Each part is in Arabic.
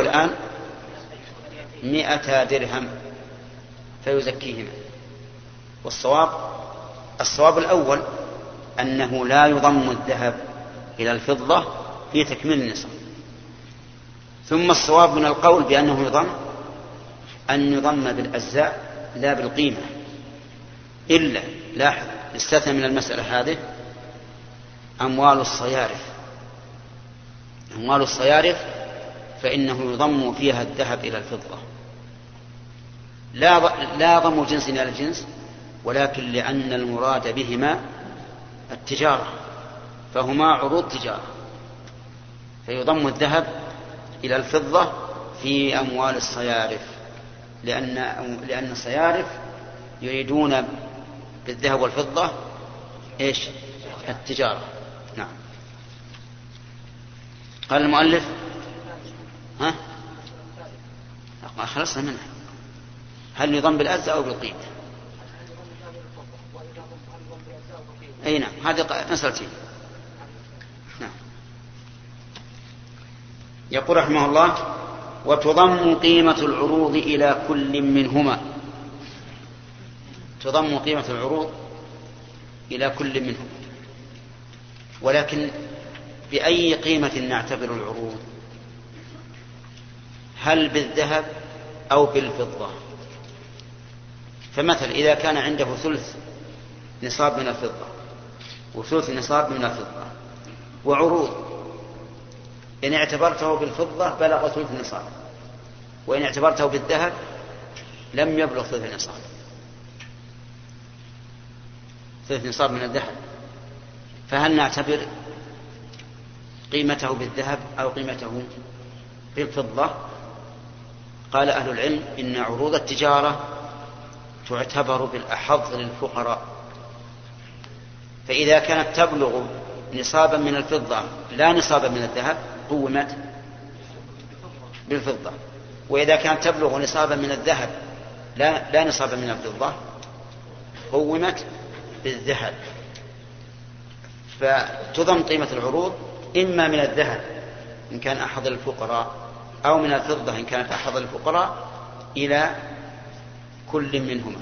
الآن مئة درهم فيزكيهما. والصواب الصواب الأول أنه لا يضم الذهب إلى الفضة في تكميل النصاب ثم الصواب من القول بأنه يضم أن يضم بالأجزاء لا بالقيمة. إلا لاحظ استثنى من المسألة هذه أموال الصيارف. أموال الصيارف فإنه يضم فيها الذهب إلى الفضة. لا لا ضم جنس إلى الجنس ولكن لأن المراد بهما التجارة فهما عروض تجارة. فيضم الذهب إلى الفضة في أموال الصيارف لأن لأن الصيارف يريدون بالذهب والفضة إيش؟ التجارة. نعم. قال المؤلف ها؟ خلصنا منها. هل يضم بالأجزاء أو بالقيمة؟ أي نعم هذه مسألتين نعم. يقول رحمه الله وتضم قيمة العروض إلى كل منهما. تضم قيمة العروض إلى كل منهم ولكن بأي قيمة نعتبر العروض؟ هل بالذهب أو بالفضة. فمثلا إذا كان عنده ثلث نصاب من الفضة وثلث نصاب من الفضة وعروض إن اعتبرته بالفضة بلغ ثلث النصاب وإن اعتبرته بالذهب لم يبلغ ثلث النصاب ثلث نصاب من الذهب. فهل نعتبر قيمته بالذهب أو قيمته بالفضة؟ قال أهل العلم إن عروض التجارة تعتبر بالأحظ للفقراء. فإذا كانت تبلغ نصابا من الفضة لا نصابا من الذهب قومت بالفضة. وإذا كانت تبلغ نصابا من الذهب لا, لا نصابا من الفضة قومت بالذهب. فتضم قيمة العروض إما من الذهب إن كان أحد الفقراء أو من الفضة إن كانت أحد الفقراء إلى كل منهما.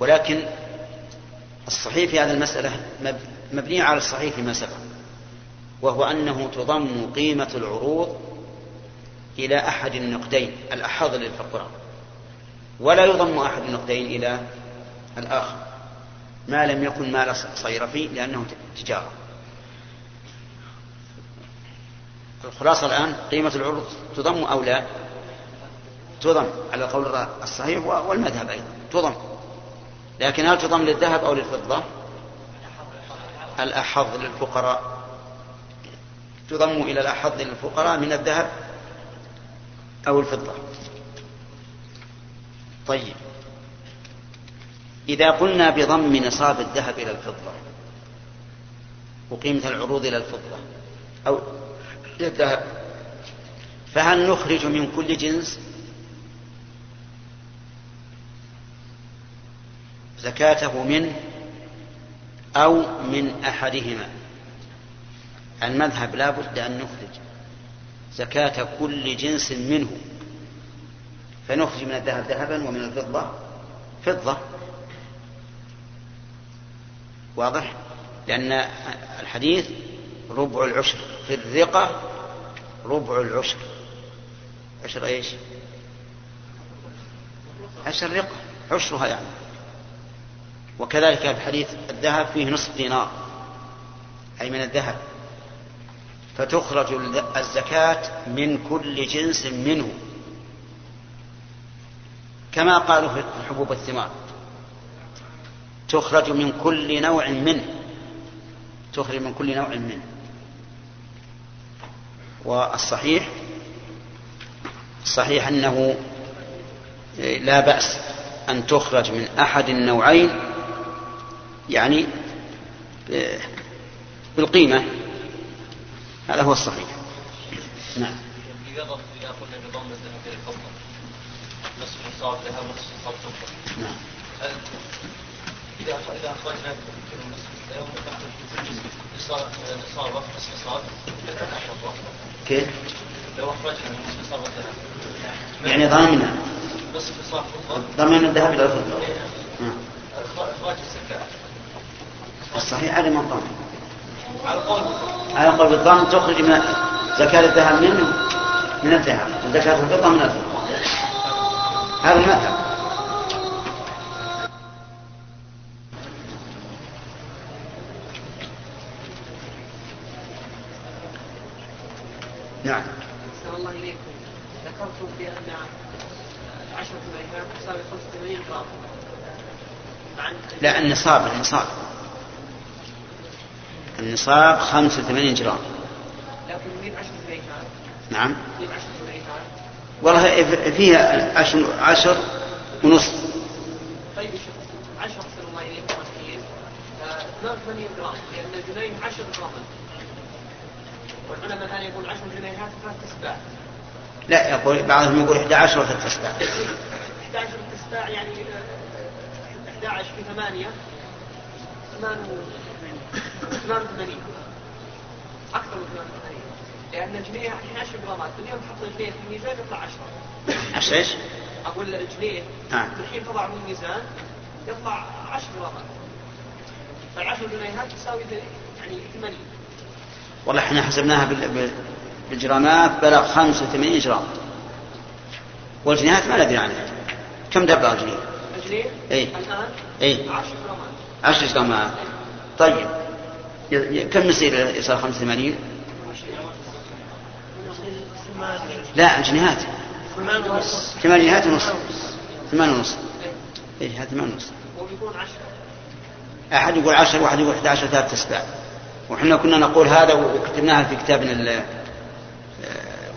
ولكن الصحيح في هذه المسألة مبني على الصحيح فيما سبق وهو أنه تضم قيمة العروض إلى أحد النقدين الأحظ للفقراء ولا يضم أحد النقدين إلى الآخر ما لم يكن مال صيرفي لأنه تجارة. الخلاصة الآن قيمة العروض تضم أو لا؟ تضم على القول الصحيح والمذهب أيضا. تضم. لكن هل تضم للذهب أو للفضة؟ الأحظ للفقراء. تضم إلى الأحظ للفقراء من الذهب أو الفضة. طيب. إذا قلنا بضم نصاب الذهب إلى الفضة وقيمة العروض إلى الفضة أو إلى الذهب فهل نخرج من كل جنس؟ زكاته منه أو من أحدهما. المذهب لا بد أن نخرج زكاة كل جنس منه. فنخرج من الذهب ذهبا ومن الفضة فضة. واضح؟ لأن الحديث ربع العشر في الرقة ربع العشر عشر إيش؟ عشر رقة عشرها يعني. وكذلك في حديث الذهب فيه نصف دينار أي من الذهب. فتخرج الزكاة من كل جنس منه. كما قالوا في حبوب الثمار. تخرج من كل نوع منه. تخرج من كل نوع منه. والصحيح الصحيح أنه لا بأس أن تخرج من أحد النوعين يعني بالقيمة هذا هو الصحيح. نعم. نعم. إذا إذا أخرجنا نصاب نصف نصاب كيف؟ لو أخرجنا نصف يعني ضمننا نصف ضمن الذهب إلى الفضة. نعم. إخراج الزكاة. الصحيح على من ضمن على قول. على قول بالضمن تخرج من زكاة الذهب منه؟ من الذهب. وزكاة الفضة من الفضة. هذا المذهب. نعم. الله إليكم. ذكرتم بأن عشرة الأيام تساوي 85 جرام لا النصاب النصاب. النصاب 85 جرام. لكن من عشرة الأيام نعم. من عشرة الأيام والله فيها عشر, عشر ونصف طيب 10 أحسن الله إليكم. مسكين 82 جرام. لأن الجنيه 10 جرام. والعلماء الآن يقول 10 جنيهات ثلاث تسباع لا يقول بعضهم يقول 11 وثلاث أسباع. 11 تسباع يعني آه، 11 في 8 88 أكثر من 88 لأن الجنيه الحين 10 جرامات. اليوم تحط الجنيه في الميزان يطلع 10 عشر إيش؟ أقول الجنيه نعم. الحين تضع في الميزان يطلع 10 جرامات. فالعشر جنيهات تساوي يعني 80 والله إحنا حسبناها بال- بال- بالجرامات بلغ 85 جرام والجنيهات ما ندري عنها. كم تبلغ الجنيه؟ الجنيه؟ إيه. الآن؟ إيه. 10 جرامات. 10 جرامات. طيب. كم يصير يصير 85 لا الجنيهات. ثمان ونص. ثمانينات ونص. ثمان ونص. إيه هذا ثمان ونص. وبيكون 10 أحد يقول عشر واحد يقول 11 ثلاث أسباع. وحنا كنا نقول هذا وكتبناها في كتابنا آه،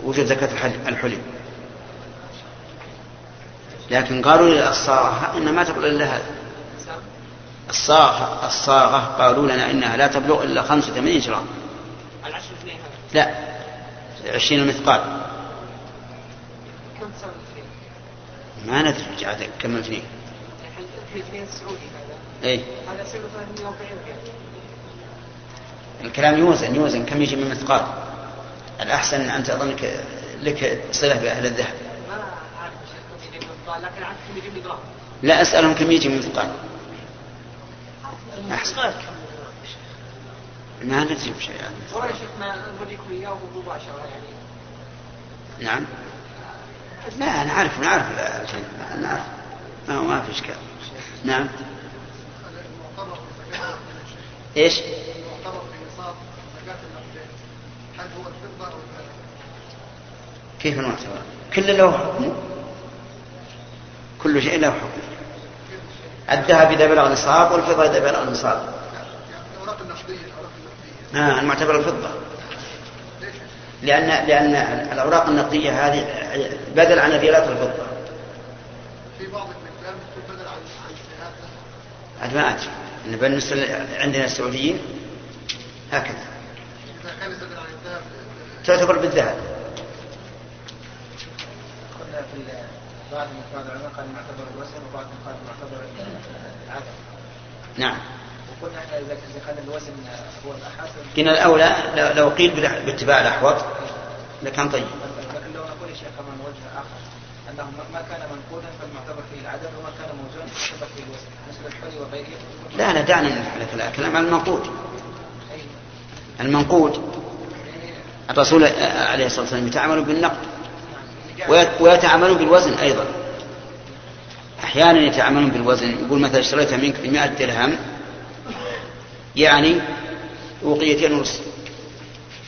وجود زكاة الحل- الحلي. لكن قالوا للصاغة إنها ما تبلغ إلا هذا. الصاغة الصاغة قالوا لنا إنها لا تبلغ إلا 85 جرام لا 20 مثقال؟ ما ندري عاد كم هذا؟ اي هذا يصير 340 ريال الكلام يوزن يوزن كم يجي من مثقال. الأحسن أن تظنك لك صلة بأهل الذهب. إيش عارف لا أسألهم كم يجي من مثقال. أحسن. ما شيخ ما نوريكم مباشره يعني نعم لا أنا عارف نعرف الجنة نعرف ما هو ما في إشكال. نعم. إيش المعتبر في نصاب زكاة النقدين هل هو الفضة أو الذهب؟ كيف المعتبر كل له حكم. كل شيء له حكم. الذهب إذا بلغ نصاب والفضة إذا بلغ نصاب. يعني الأوراق النقدية الأوراق آه المعتبر الفضة؟ لأن لأن الأوراق النقدية هذه بدل عن الريالات والفضة في بعض البلدان بدل عن عن ما أدري. بالنسبة عندنا السعوديين هكذا. إذا كان تعتبر بالذهب. قلنا في بعض من العلماء قال معتبر الوزن وبعضهم قال معتبر العدد نعم. وقلنا إحنا إذا كان الوزن هو الاحاسن قلنا الأولى لو- قيل باتباع الأحوط. لكان طيب. لكن لو نقول يا شيخ كمان وجه آخر أنه ما- كان منقولا فالمعتبر فيه العدد وما كان موزونا فالمعتبر فيه الوزن مثل الحلي وغيره. لا لا دعنا من الكلام. عن المنقود المنقود. الرسول عليه الصلاة والسلام يتعامل بالنقد ويت- ويتعاملون بالوزن أيضا. أحيانا يتعاملون بالوزن يقول مثلا اشتريت منك بمائة درهم يعني أوقيتين ونصف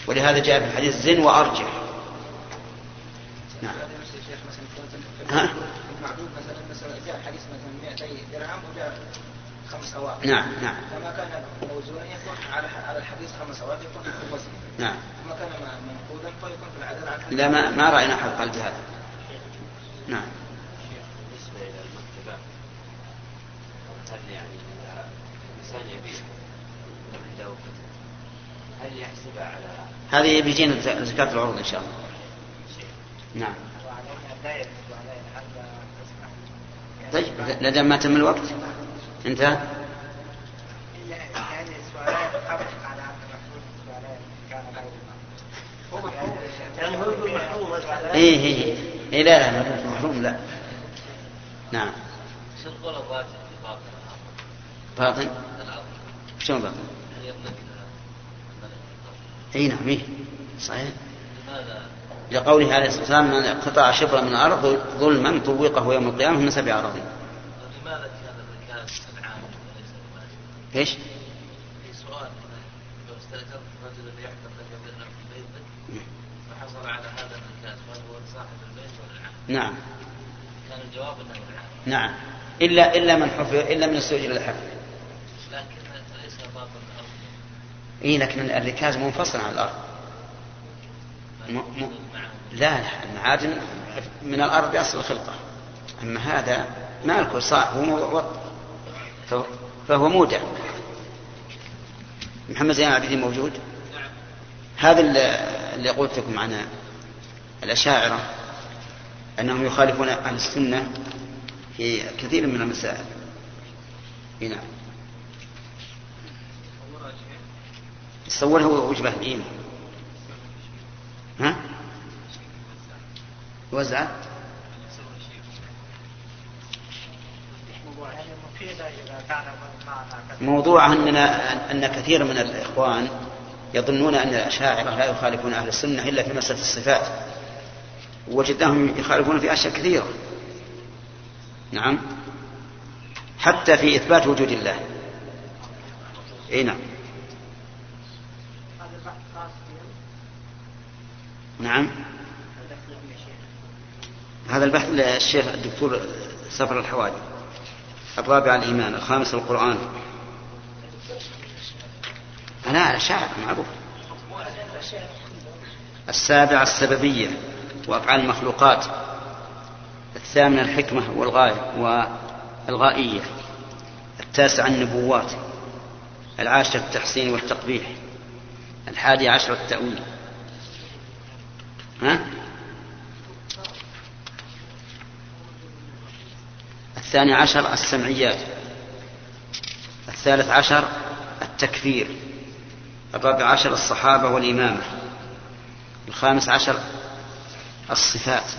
ولهذا جاء في الحديث زن وأرجح. نعم. وزن- ها؟ المعدود مثلا مثلا جاء الحديث مثلا 200 درهم وجاء خمس أواق نعم نعم. فما كان موزونا يكون على الحديث خمس أواق يكون الوزن. نعم وما كان منقولا فيكون في العدد عن لا ما, ما رأينا أحد قال بهذا نعم. بالنسبة إلى المكتبات هل يعني إذا الإنسان يبيع عنده كتب هل يحسبها على هذه بيجينا ز- زكاة العروض إن شاء الله. نعم. طيب دام ما تم الوقت؟ انتهى يعني السؤالين تطابق على المفروض السؤالين كان غير هو محفوظ يعني هو يقول محفوظ إيه إيه إيه. لا لا في محروم لا. نعم. باطن؟ شلون باطن؟ اي نعم إيه. صحيح. لقوله عليه الصلاة والسلام من قطع شبرا من الأرض ظلما طوقه يوم القيامة من سبع اراضين. لماذا كان الركاز العام وليس؟ إيش؟ في سؤال هنا لو استاجرت رجلا يحكم لك بأنه في بيتك فحصل على هذا الركاز فهل هو صاحب البيت ولا العام؟ نعم كان الجواب إنه نعم الا إلا من حفر إلا من استؤجر الحفر. لكن ليس باطن الأرض إي لكن الركاز منفصل عن الأرض. م- م- لا لا المعادن من الأرض أصل الخلقه. أما هذا مالك هو مو- فهو- فهو مودع. محمد زين العابدين موجود؟ هذا اللي- اللي قلت لكم عن الأشاعرة أنهم يخالفون أهل السنة في كثير من المسائل نعم تصور هو وجبة الإيمان ها؟ وزع. موضوع أننا أن كثير من الإخوان يظنون أن الأشاعرة لا يخالفون أهل السنة إلا في مسألة الصفات وجدناهم يخالفون في أشياء كثيرة. نعم. حتى في إثبات وجود الله. أي نعم. نعم. هذا البحث للشيخ الدكتور سفر الحوالي الرابع الإيمان الخامس القرآن. لا شاعر معروف. السابع السببية. وأفعال المخلوقات. الثامن الحكمة والغاية والغائية. التاسع النبوات. العاشر التحسين والتقبيح. الحادي عشر التأويل. ها؟ الثاني عشر السمعيات. الثالث عشر التكفير. الرابع عشر الصحابة والإمامة. الخامس عشر الصفات.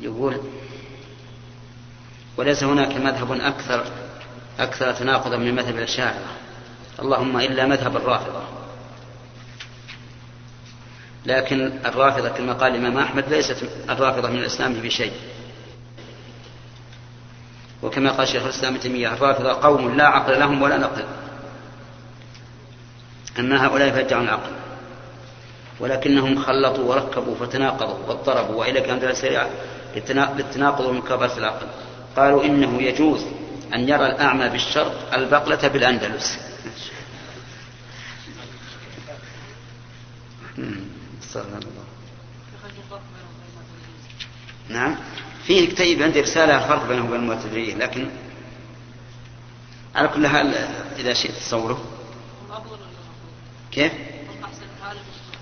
يقول وليس هناك مذهب أكثر أكثر تناقضا من مذهب الأشاعرة. اللهم إلا مذهب الرافضة. لكن الرافضة كما قال الإمام أحمد ليست الرافضة من الإسلام بشيء. وكما قال شيخ الإسلام ابن تيمية الرافضة قوم لا عقل لهم ولا نقل. أما هؤلاء فيدعون العقل. ولكنهم خلطوا وركبوا فتناقضوا واضطربوا وإلى كانت السريعة للتناقض ومكابرة العقل. قالوا إنه يجوز أن يرى الأعمى بالشرق البقلة بالأندلس. نعم. في كتيب عندي رسالة الفرق بينه وبين المعتزلية لكن على كل حال إذا شئت تصوره. كيف؟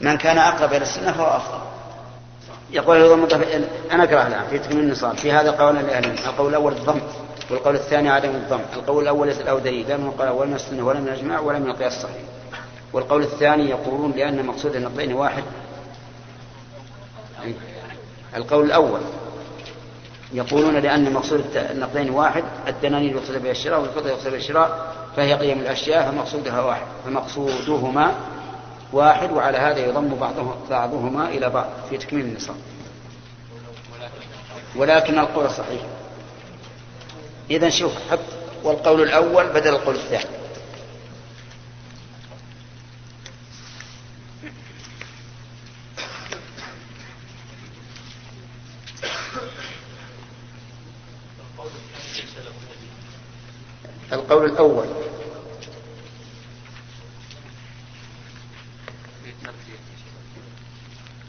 من كان أقرب إلى السنة فهو أفضل. يقول أيضا أنا أقرأ الآن في تكميل النصاب في هذا قول لأهل القول الأول الضم والقول الثاني عدم الضم القول الأول ليس له دليل لا من قال ولا من السنة ولا من الإجماع ولا من القياس الصحيح. والقول الثاني يقولون لأن مقصود النقلين واحد. القول الأول. يقولون لأن مقصود النقلين واحد الدنانير يقصد بها الشراء والفضة يقصد بها الشراء فهي قيم الأشياء فمقصودها واحد فمقصودهما واحد وعلى هذا يضم بعضه بعضهما إلى بعض في تكميل النصاب. ولكن القول صحيح. إذا شوف حط والقول الأول بدل القول الثاني. القول الأول.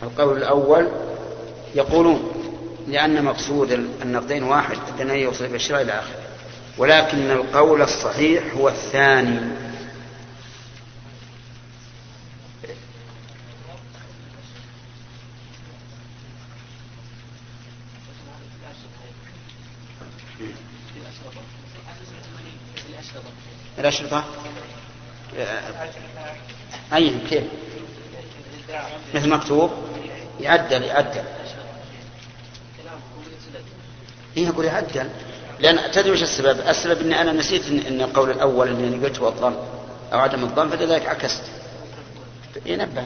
القول الأول يقولون لأن مقصود النقدين واحد الدنيا يوصل بالشراء إلى آخره. ولكن القول الصحيح هو الثاني. الأشرطة أي كيف؟ مثل مكتوب يعدل يعدل. إيه أقول يعدل. لأن تدري وش السبب؟ السبب أني أنا نسيت إن القول الأول أني قلت هو الظن أو عدم الظن فلذلك عكست. ينبه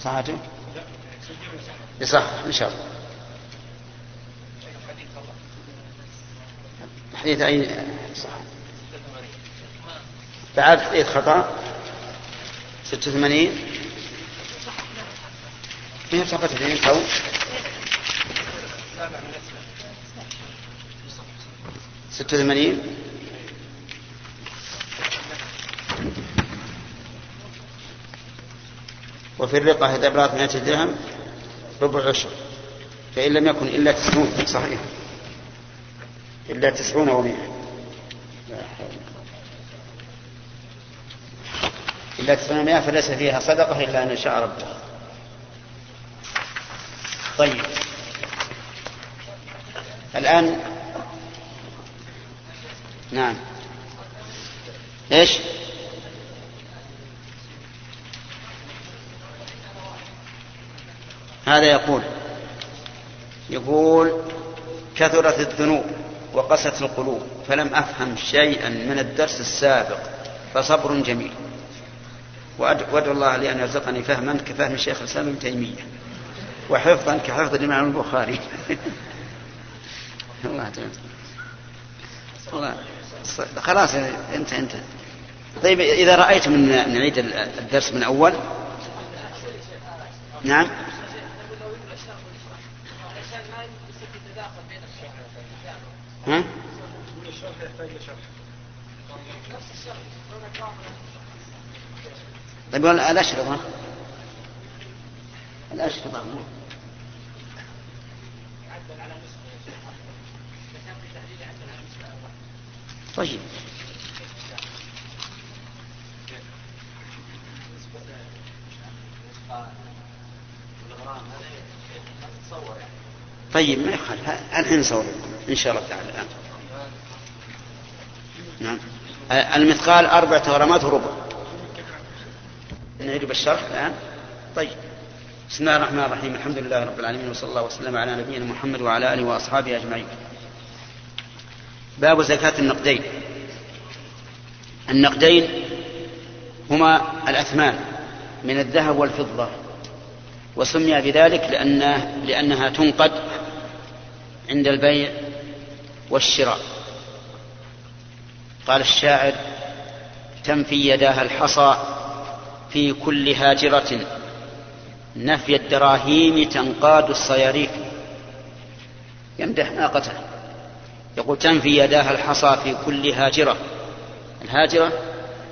صحته؟ يصح إن شاء الله. حديث أي صح. بعد حديث خطأ؟ 86 هي صفحة اثنين تو ستة وثمانين؟ وفي الرقة بلغت مئة درهم ربع عشر. فإن لم يكن إلا تسعون صحيح. إلا تسعون ومئة إلا تسعون ومئة فليس فيها صدقة إلا أن يشاء ربه. طيب. الآن نعم. إيش؟ هذا يقول يقول كثرت الذنوب وقست القلوب فلم أفهم شيئا من الدرس السابق فصبر جميل. وأدعو الله لي أن يرزقني فهما كفهم الشيخ الإسلام ابن تيمية وحفظا كحفظ الإمام البخاري. الله تعالى خلاص انت انت. طيب إذا رايت من نعيد الدرس من أول؟ نعم. ها؟ طيب الأشرطة. الأشرطة. طيب. طيب ما يخالف. الحين نصور إن شاء الله تعالى. الان نعم. المثقال أربعة غرامات وربع. نعيد بالشرح الآن. طيب. بسم الله الرحمن الرحيم. الحمد لله رب العالمين وصلى الله وسلم على نبينا محمد وعلى آله وأصحابه أجمعين. باب زكاة النقدين. النقدين هما الأثمان من الذهب والفضة وسمي بذلك لأنه لأنها تنقد عند البيع والشراء. قال الشاعر تنفي يداها الحصى في كل هاجرة. نفي الدراهيم تنقاد الصياريف. يمدح ناقته. يقول تنفي يداها الحصى في كل هاجرة. الهاجرة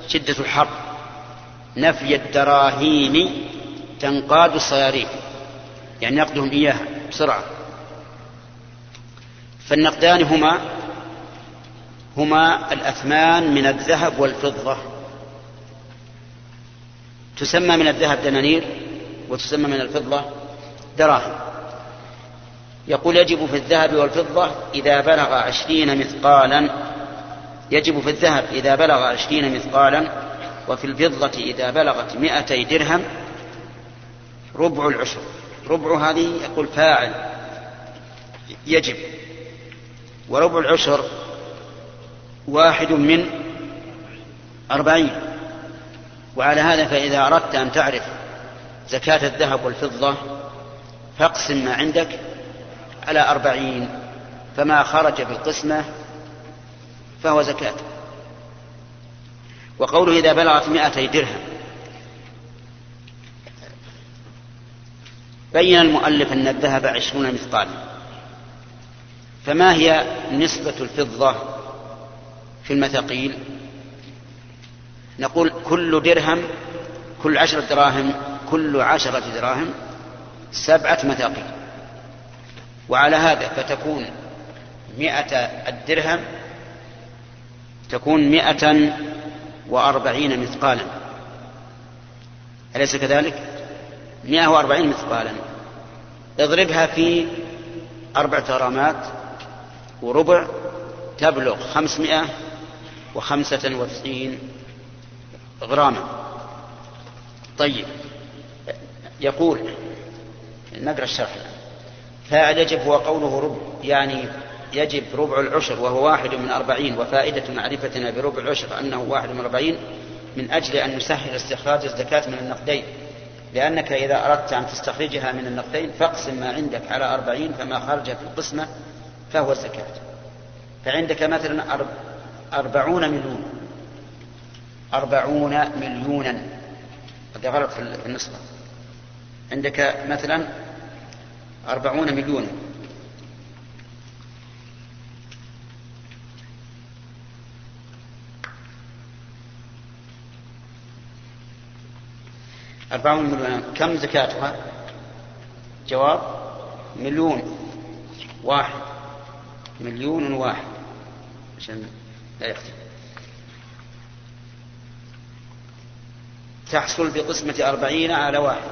شدة الحر نفي الدراهيم تنقاد الصياريف. يعني نقدهم إياها بسرعة. فالنقدان هما هما الأثمان من الذهب والفضة. تسمى من الذهب دنانير وتسمى من الفضة دراهم. يقول يجب في الذهب والفضة إذا بلغ عشرين مثقالا يجب في الذهب إذا بلغ عشرين مثقالا وفي الفضة إذا بلغت مئتي درهم ربع العشر. ربع هذه يقول فاعل يجب. وربع العشر واحد من أربعين. وعلى هذا فإذا أردت أن تعرف زكاة الذهب والفضة فاقسم ما عندك على أربعين فما خرج في القسمة فهو زكاة. وقوله إذا بلغت مائتي درهم. بين المؤلف أن الذهب عشرون مثقالا. فما هي نسبة الفضة في المثاقيل نقول كل درهم كل عشرة دراهم كل عشرة دراهم سبعة مثاقيل وعلى هذا فتكون مئة الدرهم تكون مئة وأربعين مثقالا. أليس كذلك؟ مئة وأربعين مثقالا. اضربها في أربعة غرامات وربع تبلغ خمسمائة وخمسة وتسعين غراما طيب. يقول نقرأ الشرح فاعل يجب هو قوله ربع يعني يجب ربع العشر وهو واحد من أربعين وفائدة معرفتنا بربع العشر أنه واحد من أربعين من أجل أن نسهل استخراج الزكاة من النقدين. لأنك إذا أردت أن تستخرجها من النقدين فاقسم ما عندك على أربعين فما خرج في القسمة فهو الزكاة. فعندك مثلا أربعون مليون. أربعون مليونا. هذا غلط في النسبة عندك مثلا أربعون مليونا أربعون مليون. كم زكاتها؟ جواب مليون واحد. مليون واحد. عشان لا يختلف. تحصل بقسمة أربعين على واحد.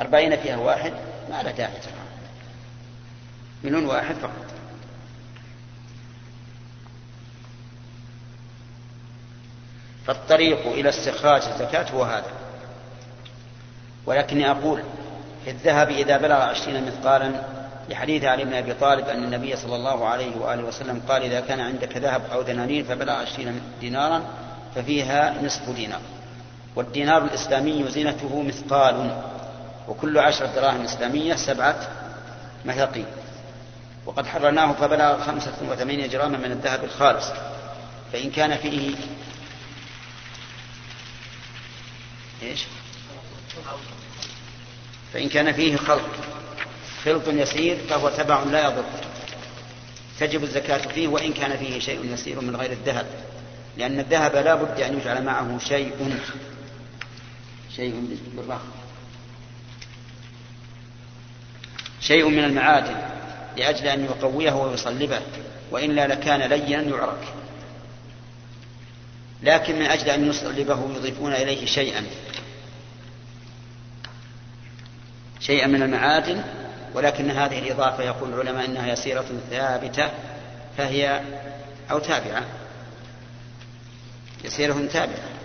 أربعين فيها واحد ما لا داعي مليون واحد فقط. فالطريق إلى استخراج الزكاة هو هذا. ولكني أقول في الذهب إذا بلغ عشرين مثقالا لحديث علي بن أبي طالب أن النبي صلى الله عليه وآله وسلم قال إذا كان عندك ذهب أو دنانير فبلغ عشرين دينارا ففيها نصف دينار. والدينار الإسلامي زينته مثقال وكل عشرة دراهم إسلامية سبعة مثاقيل وقد حررناه فبلغ خمسة وثمانين جراما من الذهب الخالص. فإن كان فيه إيش؟ فإن كان فيه خلط خلط يسير فهو تبع لا يضر. تجب الزكاة فيه وإن كان فيه شيء يسير من غير الذهب لأن الذهب لا بد أن يجعل معه شيء. شيء بالرخم شيء من المعادن لأجل أن يقويه ويصلبه وإلا لكان لينا يعرك. لكن من أجل أن يصلبه يضيفون إليه شيئا. شيئا من المعادن ولكن هذه الإضافة يقول العلماء إنها يسيرة ثابتة فهي أو تابعة. يسيرة تابعة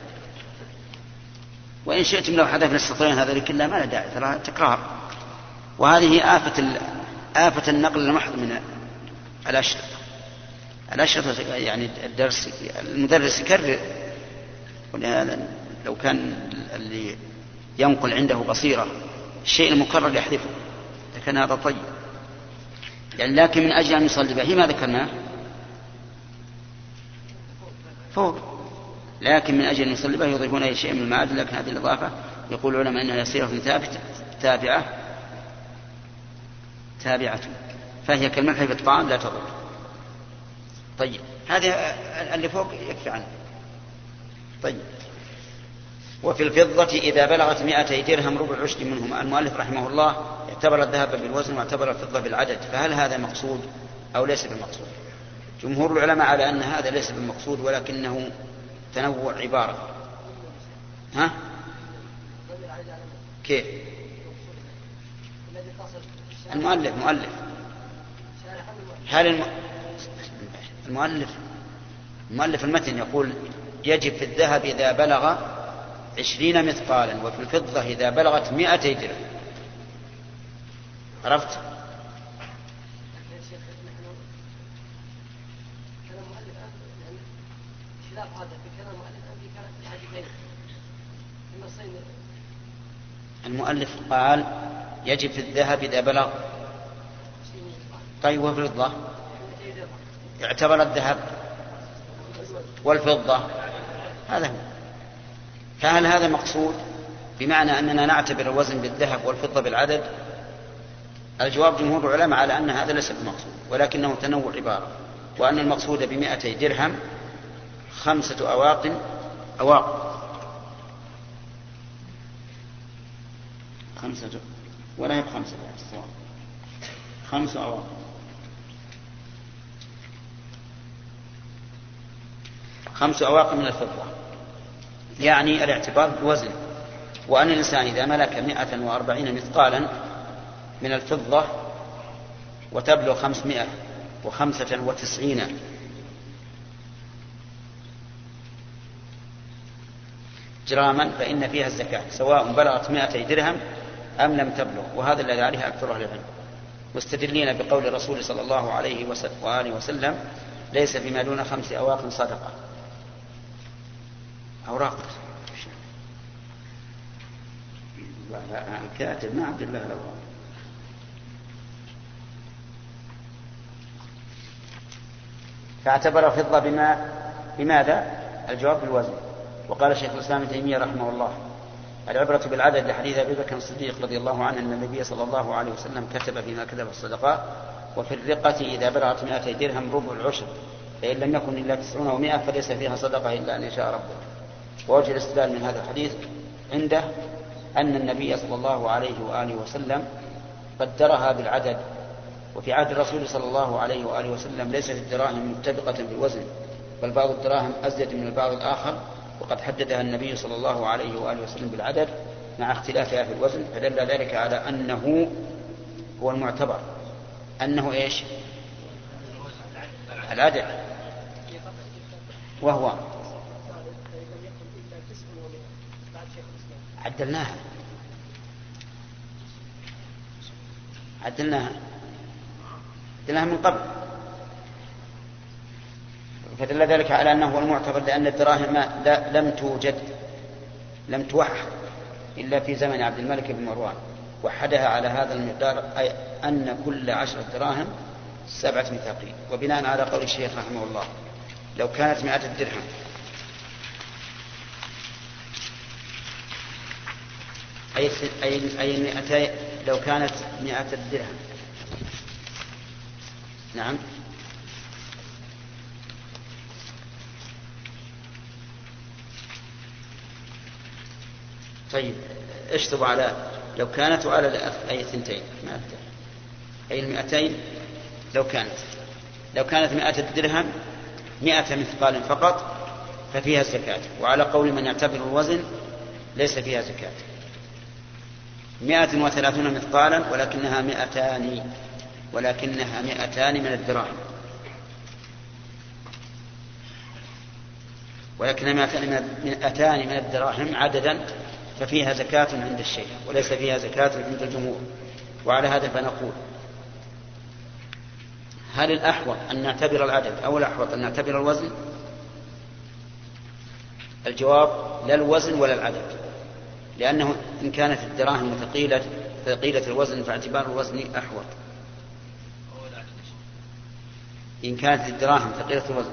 وإن شئتم لو حذفنا السطرين هذا كلها ما له داعي ترى تكرار. وهذه آفة آفة النقل المحض من الأشرطة. الأشرطة يعني الدرس المدرس يكرر. ولهذا لو كان اللي ينقل عنده بصيرة الشيء المكرر يحذفه. إذا كان هذا طيب. يعني لكن من أجل أن يصلي به ما ذكرناه فوق. لكن من أجل أن يصلي به يضيفون أي شيء من المعادن لكن هذه الإضافة يقول العلماء أنها يسيرة ثابتة تابعة تابعة. فهي كالملح في الطعام لا تضر. طيب هذا اللي فوق يكفي عنه. طيب. وفي الفضة إذا بلغت مائتي درهم ربع عشر منهما المؤلف رحمه الله اعتبر الذهب بالوزن واعتبر الفضة بالعدد. فهل هذا مقصود أو ليس بالمقصود جمهور العلماء على أن هذا ليس بالمقصود ولكنه تنوع عبارة. ها؟ كيف؟ المؤلف مؤلف. هل الم... المؤلف المؤلف المتن يقول يجب في الذهب إذا بلغ عشرين مثقالا وفي الفضة إذا بلغت مائتي درهم. عرفت؟ المؤلف قال يجب في الذهب إذا بلغ. طيب وفي الفضة؟ اعتبر الذهب والفضة. هذا هو. فهل هذا مقصود؟ بمعنى أننا نعتبر الوزن بالذهب والفضة بالعدد؟ الجواب جمهور العلماء على أن هذا ليس بمقصود ولكنه تنوع عبارة وأن المقصود بمائتي درهم خمسة أواق أواق. خمسة ولا هي بخمسة الصواب خمس خمس أواق من الفضة. يعني الاعتبار بالوزن وأن الإنسان إذا ملك مئة وأربعين مثقالا من الفضة وتبلغ خمسمائة وخمسة وتسعين. جراما فإن فيها الزكاة سواء بلغت 200 درهم أم لم تبلغ وهذا الذي عليه أكثر أهل العلم. مستدلين بقول الرسول صلى الله عليه وسلم وآله وسلم ليس فيما دون خمس أواق صدقة. أوراق الكاتب ما عبد الله الأوراق فاعتبر فضة بما بماذا؟ الجواب بالوزن. وقال شيخ الإسلام ابن تيمية رحمه الله العبرة بالعدد لحديث أبي بكر الصديق رضي الله عنه أن النبي صلى الله عليه وسلم كتب فيما كتب الصدقاء وفي الرقة إذا بلغت 200 درهم ربع العشر فإن لم يكن إلا تسعون ومائة فليس فيها صدقة إلا أن يشاء ربك. ووجه الاستدلال من هذا الحديث عنده أن النبي صلى الله عليه وآله وسلم قدرها بالعدد وفي عهد الرسول صلى الله عليه وآله وسلم ليست الدراهم متفقة بالوزن بل بعض الدراهم أزيد من البعض الآخر وقد حددها النبي صلى الله عليه وآله وسلم بالعدد مع اختلافها في الوزن فدل ذلك على أنه هو المعتبر. أنه إيش؟ العدد. وهو. عدلناها. عدلناها. عدلناها من قبل. فدل ذلك على أنه هو المعتبر لأن الدراهم لم توجد لم توحد إلا في زمن عبد الملك بن مروان. وحدها على هذا المقدار أي أن كل عشرة دراهم سبعة مثاقين وبناء على قول الشيخ رحمه الله لو كانت مئة الدرهم أي أي أي المئتي لو كانت مئة الدرهم نعم. طيب اشطب على لو كانت وعلى أي ثنتين ما أي المئتين؟ لو كانت. لو كانت مئة الدرهم مئة مثقال فقط ففيها الزكاة وعلى قول من يعتبر الوزن ليس فيها زكاة. مئة وثلاثون مثقالا ولكنها مئتان ولكنها مئتان من الدراهم. ولكنها مئتان من الدراهم عددا ففيها زكاة عند الشيخ وليس فيها زكاة عند الجمهور. وعلى هذا فنقول هل الأحوط أن نعتبر العدد أو الأحوط أن نعتبر الوزن؟ الجواب لا الوزن ولا العدد لأنه إن كانت الدراهم ثقيلة ثقيلة الوزن فاعتبار الوزن أحوط. إن كانت الدراهم ثقيلة الوزن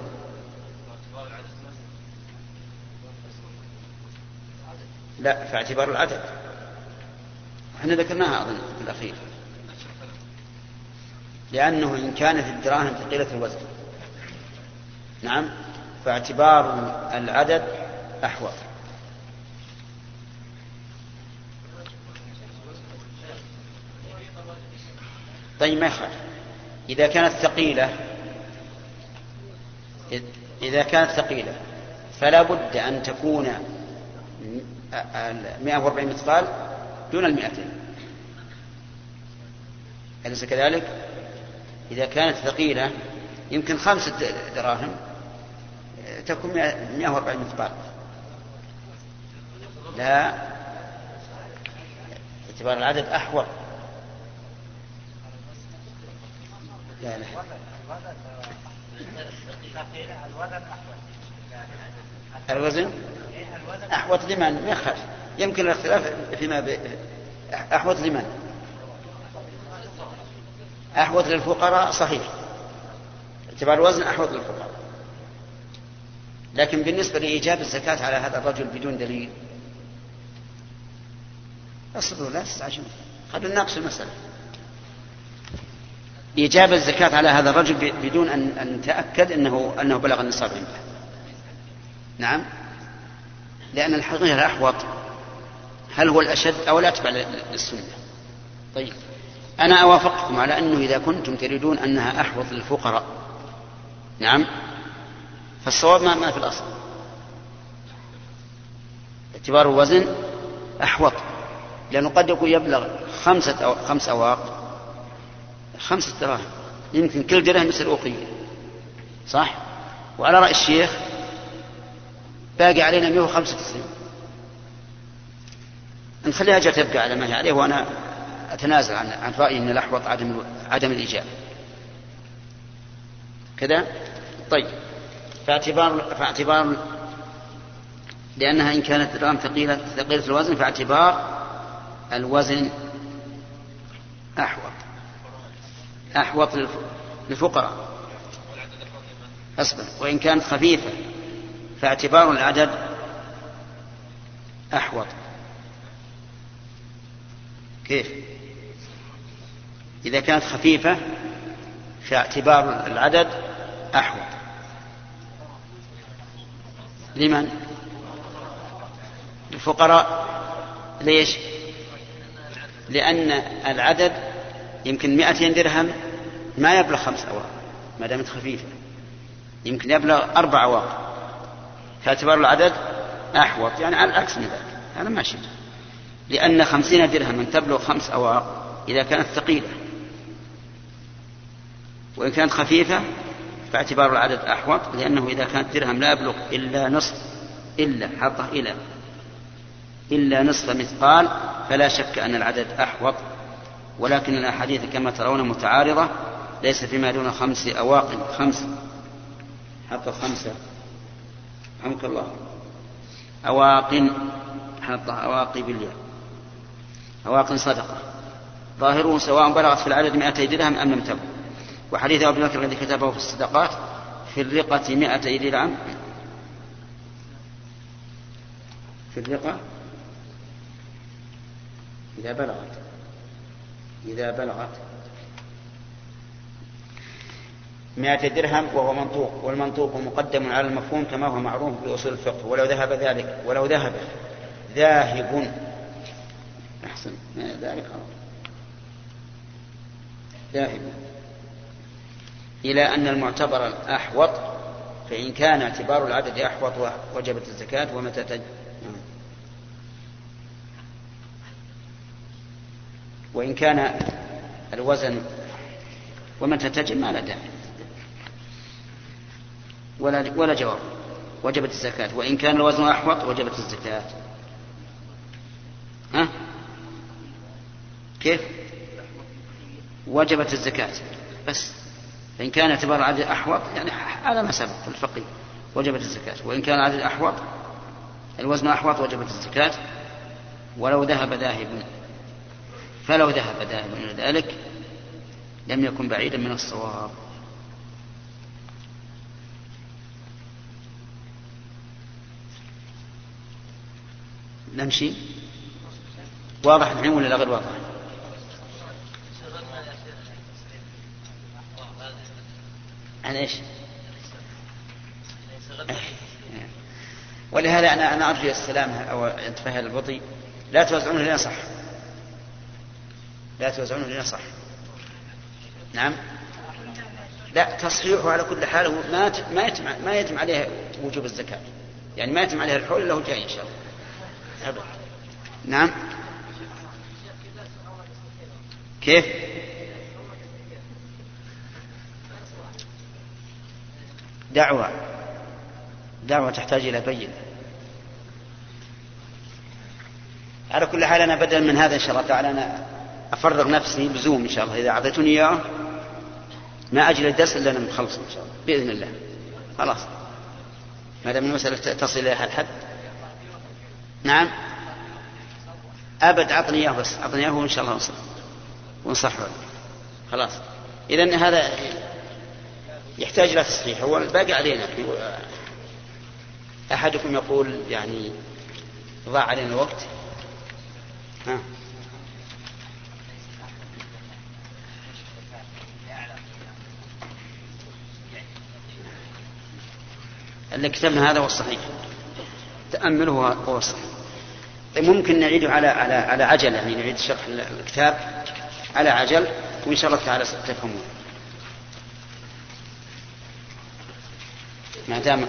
لا فاعتبار العدد. إحنا ذكرناها أظن في الأخير. لأنه إن كانت الدراهم ثقيلة الوزن. نعم فاعتبار العدد أحوط. طيب ما يخالف. إذا كانت ثقيلة إذا كانت ثقيلة فلا بد أن تكون 140 مثقال دون المئتين. أليس كذلك؟ إذا كانت ثقيلة يمكن خمسة دراهم تكون 140 مثقال. لا. اعتبار العدد أحوط. لا لا. الوزن؟ أحوط لمن؟ ما يخالف يمكن الاختلاف فيما ب... أحوط لمن؟ أحوط للفقراء صحيح. اعتبار الوزن أحوط للفقراء. لكن بالنسبة لإيجاب الزكاة على هذا الرجل بدون دليل أصبروا لا تستعجلوا. خلوا نناقش المسألة. إيجاب الزكاة على هذا الرجل بدون أن أن نتأكد أنه أنه بلغ النصاب عنده. نعم. لأن الحقيقة الأحوط هل هو الأشد أو الأتبع للسنة؟ طيب. أنا أوافقكم على أنه إذا كنتم تريدون أنها أحوط للفقراء. نعم. فالصواب ما, في الأصل. اعتبار الوزن أحوط لأنه قد يكون يبلغ خمسة أو خمس أواق خمسة دراهم يمكن كل درهم يصير أوقية صح وعلى رأي الشيخ باقي علينا 195 نخليها أجل تبقى على ما هي عليه وأنا أتنازل عن عن رأيي أن الأحوط عدم عدم الإيجاب. كذا؟ طيب. فاعتبار فاعتبار لأنها إن كانت درهم ثقيلة ثقيلة الوزن فاعتبار الوزن أحوط. أحوط للفقراء. أصبر. وإن كانت خفيفة فاعتبار العدد أحوط. كيف؟ إذا كانت خفيفة فاعتبار العدد أحوط. لمن؟ الفقراء ليش؟ لأن العدد يمكن مئتين درهم ما يبلغ خمس أواق ما دامت خفيفة. يمكن يبلغ أربع أواق فاعتبار العدد أحوط. يعني على العكس من ذلك. هذا ماشي لأن خمسين درهما تبلغ خمس أواق إذا كانت ثقيلة. وإن كانت خفيفة فاعتبار العدد أحوط لأنه إذا كانت درهم لا يبلغ إلا نصف إلا حطه إلى إلا نصف مثقال فلا شك أن العدد أحوط. ولكن الأحاديث كما ترون متعارضة ليس فيما دون خمس أواق خمس حط خمسة. رحمك الله. أواق حط أواقي بالياء. أواق صدقة. ظاهره سواء بلغت في العدد 200 درهم أم لم تبلغ. وحديث أبي بكر الذي كتبه في الصدقات في الرقة 200 درهم. في الرقة إذا بلغت. إذا بلغت. مائة درهم وهو منطوق والمنطوق مقدم على المفهوم كما هو معروف بأصول الفقه ولو ذهب ذلك ولو ذهب ذاهب. أحسن. ذلك؟ ذاهب. إلى أن المعتبر الأحوط فإن كان اعتبار العدد أحوط وجبت الزكاة ومتى تج... وإن كان الوزن ومتى تجب ما لا داعي ولا ولا جواب. وجبت الزكاة. وإن كان الوزن أحوط وجبت الزكاة. ها؟ كيف؟ وجبت الزكاة. بس. فإن كان اعتبار العدد أحوط يعني على ما سبق في الفقه. وجبت الزكاة. وإن كان العدد أحوط الوزن أحوط وجبت الزكاة. ولو ذهب ذاهب فلو ذهب ذاهب إلى ذلك لم يكن بعيدا من الصواب. نمشي؟ واضح الحين ولا غير واضح؟ عن إيش؟ ولهذا أنا أنا أرجو السلام أو انتفاء البطيء لا توزعونه لنا صح. لا توزعونه لنا صح. نعم؟ لا تصحيحه على كل حال ما ما يتم عليه وجوب الزكاة. يعني ما يتم عليه الحول إلا هو جاي إن شاء الله. أبدا. نعم. كيف؟ دعوة. دعوة تحتاج إلى بينة. على كل حال أنا بدل من هذا إن شاء الله تعالى أنا أفرغ نفسي بزوم إن شاء الله. إذا أعطيتني إياه ما أجل الدرس إلا أنا مخلص إن شاء الله بإذن الله. خلاص. ما دام المسألة تصل إلى الحد نعم. أبد أعطني إياه بس. أعطني إياه وإن شاء الله نصح ونصحه خلاص. إذا هذا يحتاج إلى تصحيح. هو الباقي علينا. أحدكم يقول يعني ضاع علينا الوقت. ها. اللي كتبنا هذا هو الصحيح تأمله هو الصحيح طيب ممكن نعيده على على على عجل يعني نعيد شرح الكتاب على عجل وإن شاء الله تعالى ستفهمون ما دام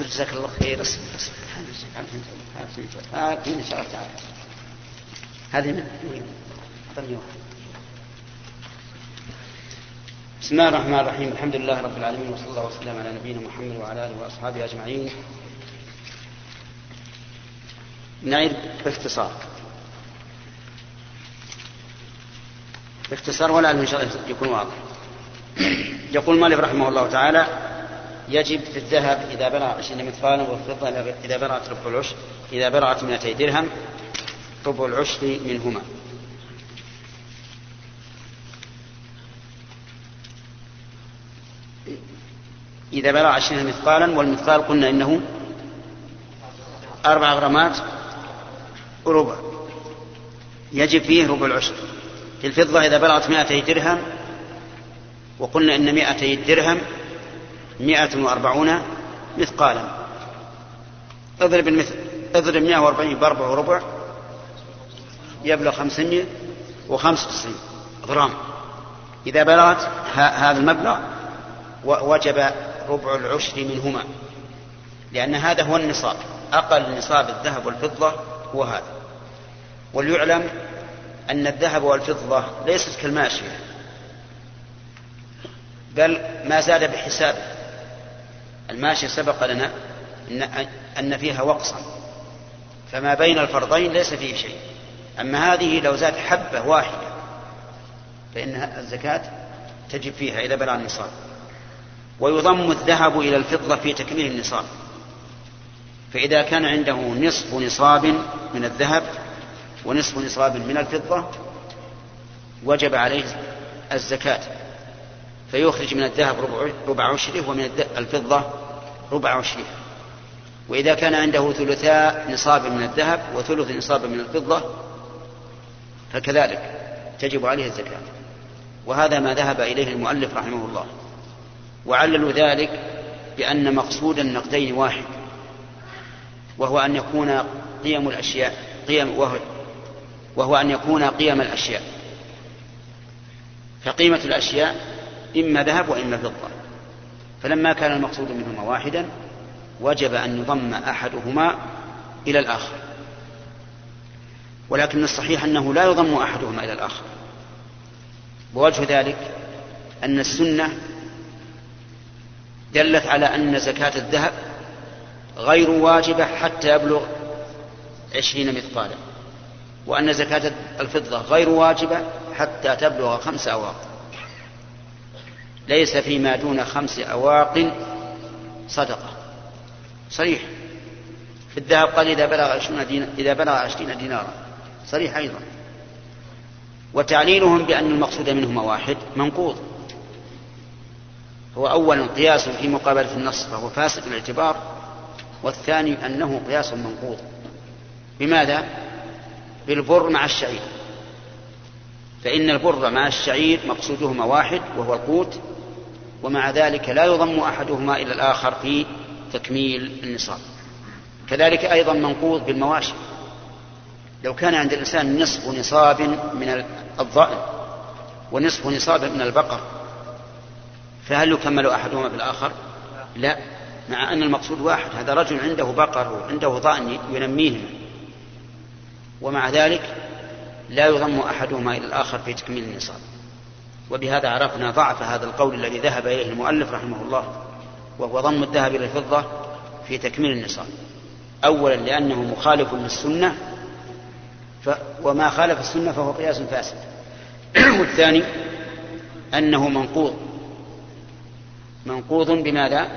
جزاك الله خير اصبر اصبر ان شاء الله تعالى هذه من وين؟ بسم الله الرحمن الرحيم. الحمد لله رب العالمين وصلى الله وسلم على نبينا محمد وعلى آله وأصحابه أجمعين. نعيد باختصار. باختصار ولا إن شاء الله يكون واضح. يقول مالك رحمه الله تعالى يجب في الذهب إذا بلغ عشرين مثقالا والفضة إذا بلغت ربع العشر إذا بلغت 200 درهم ربع العشر منهما. إذا بلغ عشرين مثقالا والمثقال قلنا إنه أربع غرامات وربع. يجب فيه ربع العشر. الفضة إذا بلغت مائتي درهم وقلنا إن مائتي الدرهم مائة وأربعون مثقالا. اضرب المثل اضرب مائة وأربعين بأربع وربع يبلغ خمسمائة وخمس وتسعين غرام. إذا بلغت هذا المبلغ وجب ربع العشر منهما. لأن هذا هو النصاب. أقل نصاب الذهب والفضة هو هذا. وليعلم أن الذهب والفضة ليست كالماشية بل ما زاد بحسابه. الماشية سبق لنا أن فيها وقصا. فما بين الفرضين ليس فيه شيء. أما هذه لو زاد حبة واحدة فإن الزكاة تجب فيها إذا بلغ النصاب. ويضم الذهب إلى الفضة في تكميل النصاب. فإذا كان عنده نصف نصاب من الذهب ونصف نصاب من الفضة وجب عليه الزكاة. فيخرج من الذهب ربع, عشره ومن الفضة ربع عشره. وإذا كان عنده ثلثاء نصاب من الذهب وثلث نصاب من الفضة فكذلك تجب عليه الزكاة. وهذا ما ذهب إليه المؤلف رحمه الله. وعللوا ذلك بأن مقصود النقدين واحد وهو أن يكون قيم الأشياء قيم وهو, وهو أن يكون قيم الأشياء. فقيمة الأشياء إما ذهب وإما فضة. فلما كان المقصود منهما واحدا وجب أن يضم أحدهما إلى الآخر. ولكن الصحيح أنه لا يضم أحدهما إلى الآخر. ووجه ذلك أن السنة دلت على أن زكاة الذهب غير واجبة حتى يبلغ عشرين مثقالا وأن زكاة الفضة غير واجبة حتى تبلغ خمس أواق. ليس فيما دون خمس أواق صدقة. صريح. في الذهب قال إذا بلغ عشرين دينار إذا بلغ عشرين دينارا. صريح أيضا. وتعليلهم بأن المقصود منهما واحد منقوض. هو أولا قياس في مقابلة النص فهو فاسد الاعتبار. والثاني أنه قياس منقوض. بماذا؟ بالبر مع الشعير. فإن البر مع الشعير مقصودهما واحد وهو القوت ومع ذلك لا يضم أحدهما إلى الآخر في تكميل النصاب. كذلك أيضا منقوض بالمواشي. لو كان عند الإنسان نصف نصاب من الضأن ونصف نصاب من البقر فهل يكمل أحدهما بالآخر لا. مع أن المقصود واحد هذا رجل عنده بقر وعنده ضأن ينميهما. ومع ذلك لا يضم أحدهما إلى الآخر في تكميل النصاب. وبهذا عرفنا ضعف هذا القول الذي ذهب إليه المؤلف رحمه الله وهو ضم الذهب إلى الفضة في تكميل النصاب. أولا لأنه مخالف للسنة ف وما خالف السنة فهو قياس فاسد. والثاني أنه منقوض. منقوض بماذا؟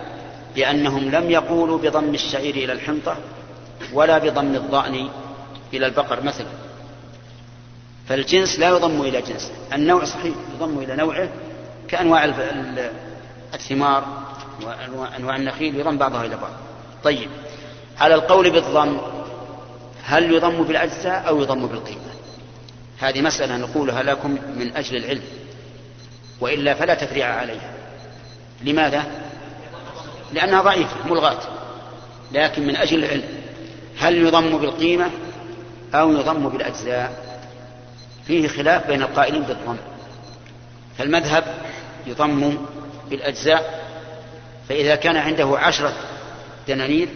بأنهم لم يقولوا بضم الشعير إلى الحنطة ولا بضم الضأن إلى البقر مثلا. فالجنس لا يضم إلى جنسه النوع صحيح يضم إلى نوعه كأنواع الثمار وأنواع النخيل يضم بعضها إلى بعض. طيب على القول بالضم هل يضم بالأجزاء أو يضم بالقيمة؟ هذه مسألة نقولها لكم من أجل العلم وإلا فلا تفريع عليها. لماذا؟ لأنها ضعيفة ملغاة لكن من أجل العلم هل يضم بالقيمة أو يضم بالأجزاء؟ فيه خلاف بين القائلين بالضم. فالمذهب يضم بالأجزاء فإذا كان عنده عشرة دنانير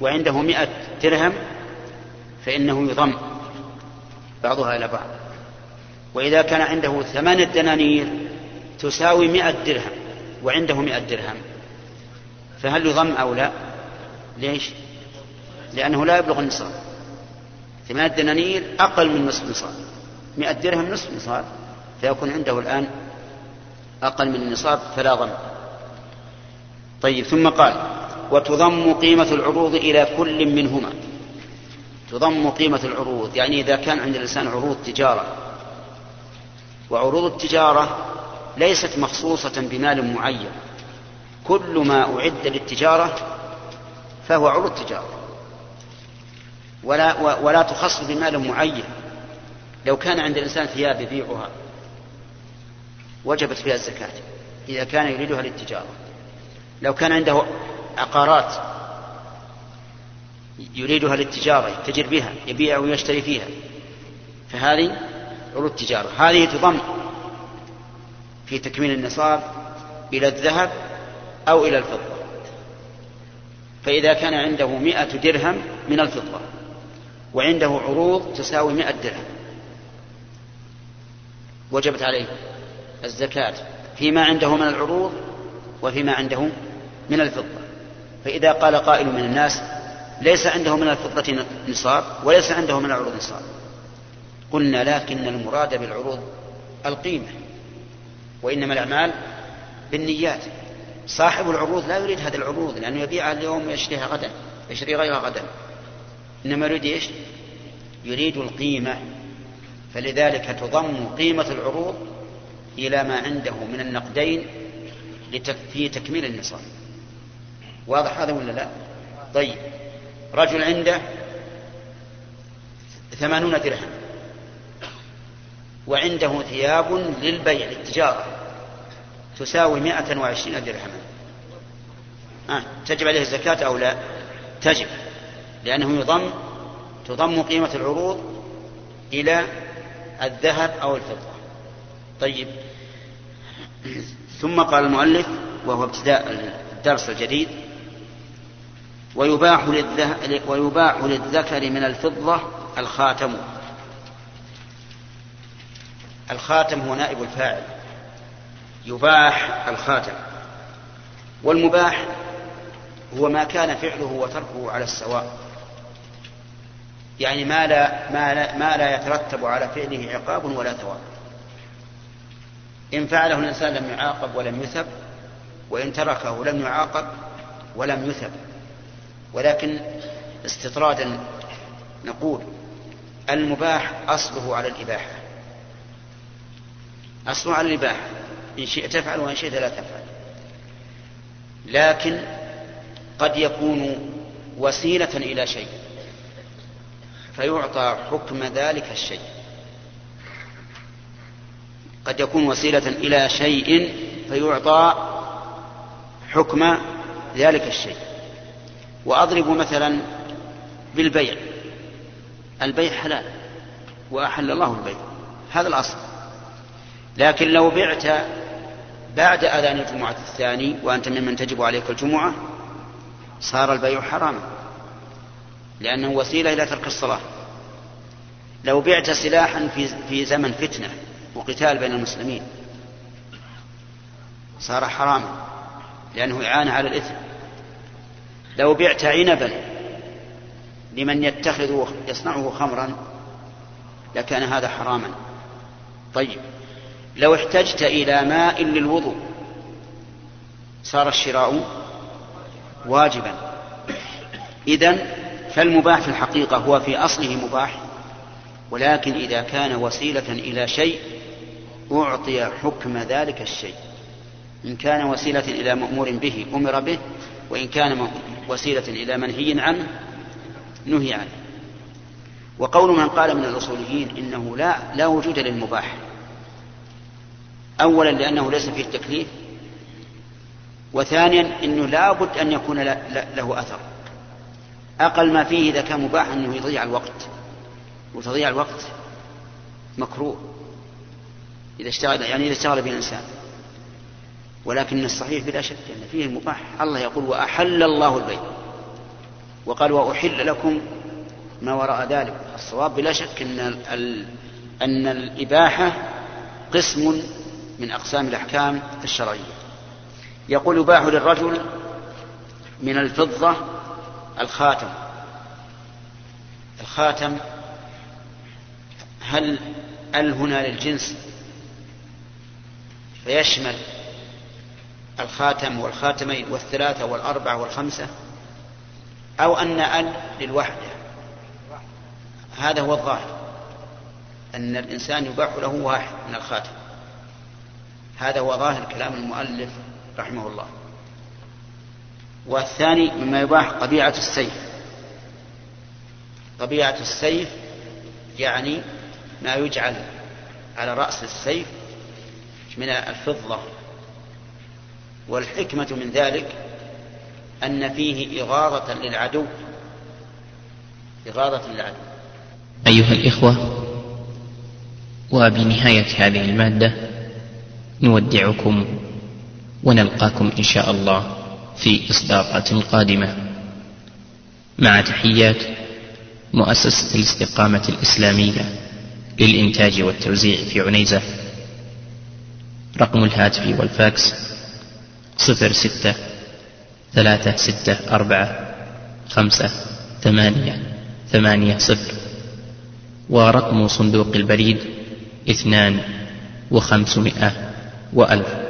وعنده مئة درهم فإنه يضم بعضها إلى بعض. وإذا كان عنده ثمانية دنانير تساوي مئة درهم وعنده مئة درهم. فهل يضم أو لا؟ ليش؟ لأنه لا يبلغ النصاب. ثمانية دنانير أقل من نصف نصاب. مئة درهم نصف نصاب. فيكون عنده الآن أقل من النصاب فلا ضم. طيب ثم قال وتضم قيمة العروض إلى كل منهما. تضم قيمة العروض يعني إذا كان عند الإنسان عروض تجارة. وعروض التجارة ليست مخصوصة بمال معين. كل ما أعد للتجارة فهو عروض تجارة ولا ولا تخص بمال معين. لو كان عند الإنسان ثياب يبيعها وجبت فيها الزكاة إذا كان يريدها للتجارة. لو كان عنده عقارات يريدها للتجارة يتجر بها يبيع ويشتري فيها فهذه عروض تجارة. هذه تضم في تكميل النصاب إلى الذهب أو إلى الفضة. فإذا كان عنده مئة درهم من الفضة وعنده عروض تساوي مئة درهم. وجبت عليه الزكاة فيما عنده من العروض وفيما عنده من الفضة. فإذا قال قائل من الناس ليس عنده من الفضة نصاب وليس عنده من العروض نصاب. قلنا لكن المراد بالعروض القيمة. وإنما الأعمال بالنيات. صاحب العروض لا يريد هذه العروض لأنه يبيعها اليوم ويشتريها غدا يشتري غيرها غدا. إنما يريد إيش؟ يريد القيمة. فلذلك تضم قيمة العروض إلى ما عنده من النقدين في تكميل النصاب. واضح هذا ولا لا؟ طيب. رجل عنده ثمانون درهم. وعنده ثياب للبيع للتجارة. تساوي مائة وعشرين درهما آه. تجب عليه الزكاة أو لا؟ تجب. لأنه يضم تضم قيمة العروض إلى الذهب أو الفضة. طيب. ثم قال المؤلف وهو ابتداء الدرس الجديد ويباح, ويباح للذكر من الفضة الخاتم. الخاتم هو نائب الفاعل. يباح الخاتم. والمباح هو ما كان فعله وتركه على السواء. يعني ما لا ما لا, ما لا يترتب على فعله عقاب ولا ثواب. إن فعله الإنسان لم يعاقب ولم يثب وإن تركه لم يعاقب ولم يثب. ولكن استطرادا نقول المباح أصله على الإباحة. أصله على الإباحة إن شئت تفعل وإن شئت لا تفعل. لكن قد يكون وسيلة إلى شيء فيعطى حكم ذلك الشيء. قد يكون وسيلة إلى شيء فيعطى حكم ذلك الشيء. وأضرب مثلا بالبيع. البيع حلال وأحل الله البيع. هذا الأصل. لكن لو بعت بعد أذان الجمعة الثاني وأنت ممن تجب عليك الجمعة صار البيع حراما لأنه وسيلة إلى ترك الصلاة. لو بعت سلاحا في في زمن فتنة وقتال بين المسلمين صار حراما لأنه إعانة على الإثم. لو بعت عنبا لمن يتخذ يصنعه خمرا لكان هذا حراما. طيب. لو احتجت إلى ماء للوضوء صار الشراء واجبا. إذن فالمباح في الحقيقة هو في أصله مباح ولكن إذا كان وسيلة إلى شيء أعطي حكم ذلك الشيء. إن كان وسيلة إلى مأمور به أمر به وإن كان وسيلة إلى منهي عنه نهي عنه. وقول من قال من الأصوليين إنه لا لا وجود للمباح. أولا لأنه ليس فيه التكليف وثانيا أنه لا بد أن يكون له أثر. أقل ما فيه إذا كان مباح أنه يضيع الوقت وتضييع الوقت مكروه. إذا اشتغل يعني إذا اشتغل به الإنسان ولكن الصحيح بلا شك أن فيه المباح. الله يقول وأحل الله البيع. وقال وأحل لكم ما وراء ذلك. الصواب بلا شك أن أن الإباحة قسم من أقسام الأحكام الشرعية. يقول يباح للرجل من الفضة الخاتم. الخاتم هل ال هنا للجنس؟ فيشمل الخاتم والخاتمين والثلاثة والأربعة والخمسة أو أن ال للوحدة. هذا هو الظاهر أن الإنسان يباح له واحد من الخاتم. هذا هو ظاهر كلام المؤلف رحمه الله. والثاني مما يباح طبيعة السيف. طبيعة السيف يعني ما يجعل على رأس السيف من الفضة. والحكمة من ذلك أن فيه إغاظة للعدو. إغاظة للعدو. أيها الإخوة وبنهاية هذه المادة نودعكم ونلقاكم إن شاء الله في إصدارات قادمة. مع تحيات مؤسسة الاستقامة الإسلامية للإنتاج والتوزيع في عنيزة. رقم الهاتف والفاكس صفر ستة ثلاثة ستة أربعة خمسة ثمانية ثمانية صفر. ورقم صندوق البريد اثنان وخمسمائة وألف.